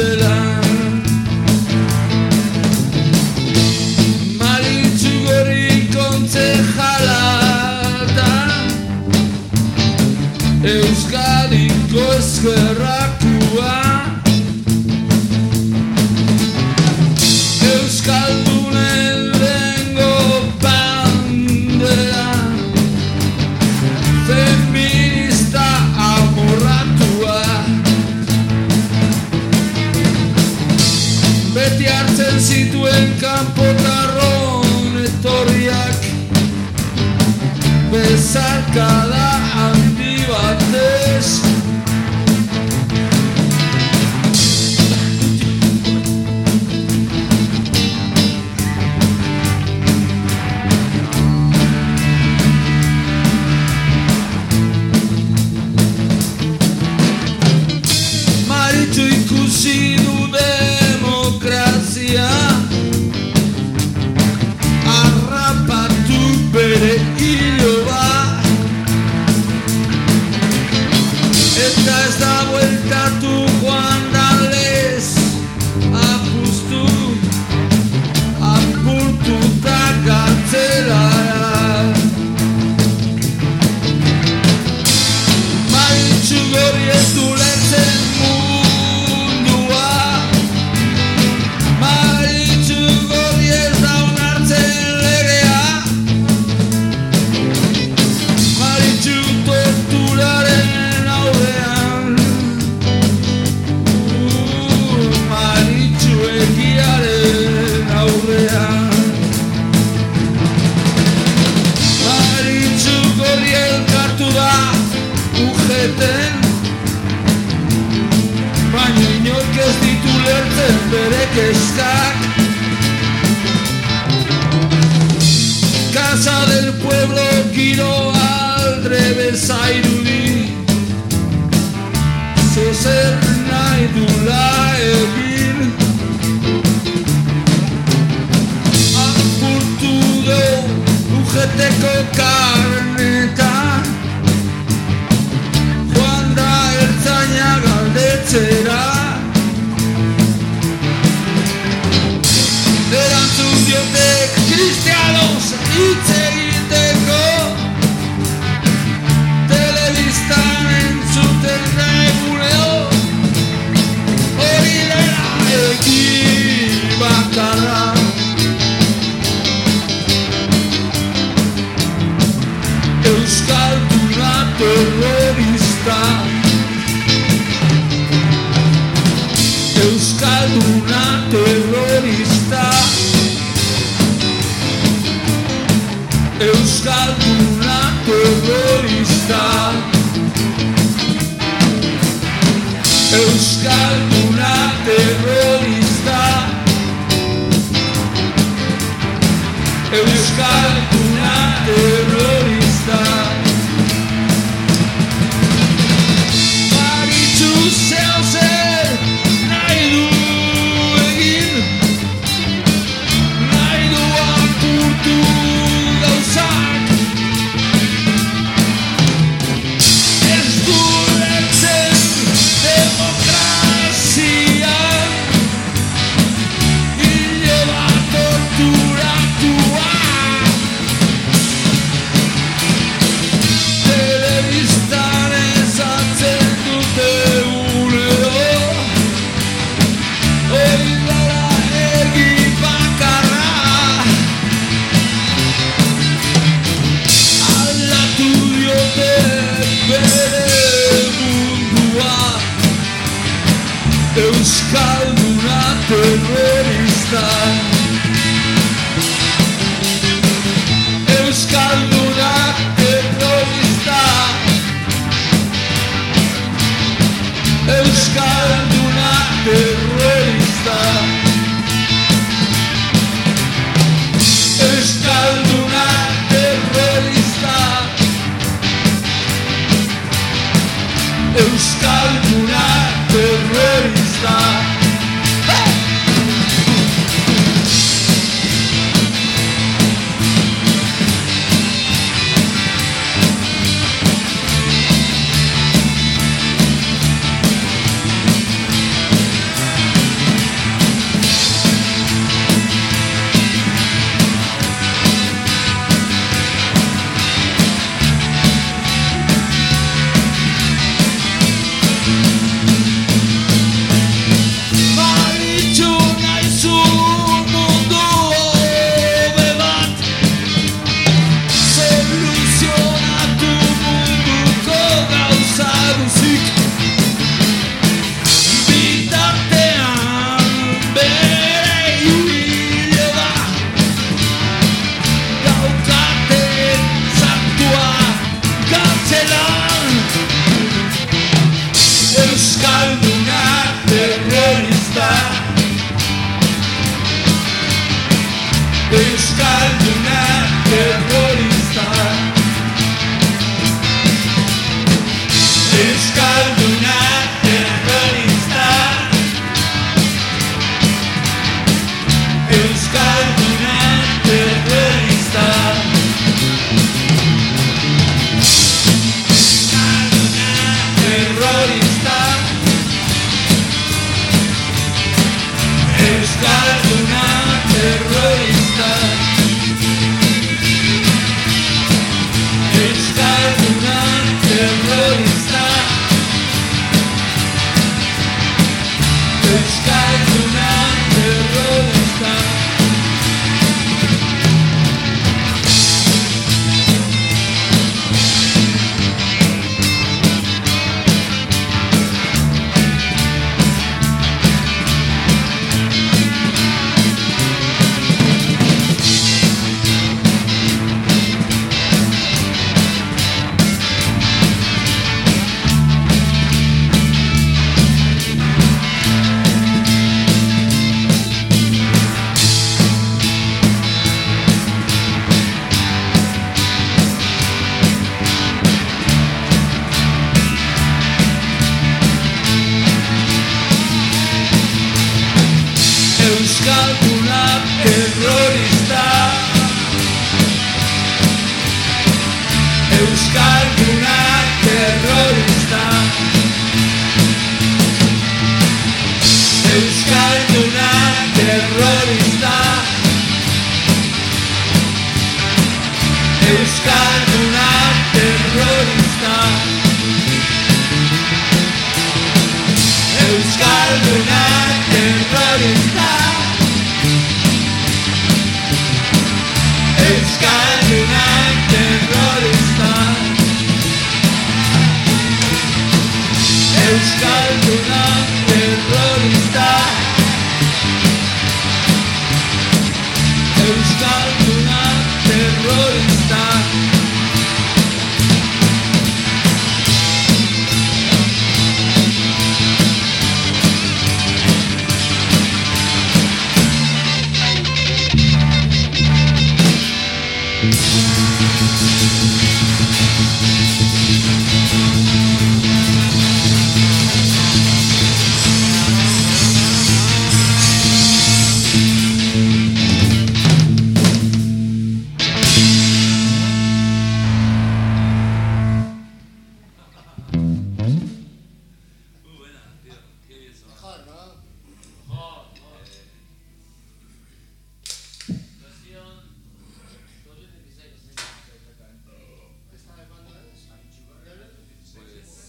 cela beti hartzen zituen kanpotarron etorriak. Bezarka da gloria es tu. Euskalduna terrorista Euskalduna terrorista Euskalduna Euskalduna luna Euskalduna Euskal Euskalduna de una terrorista. Thank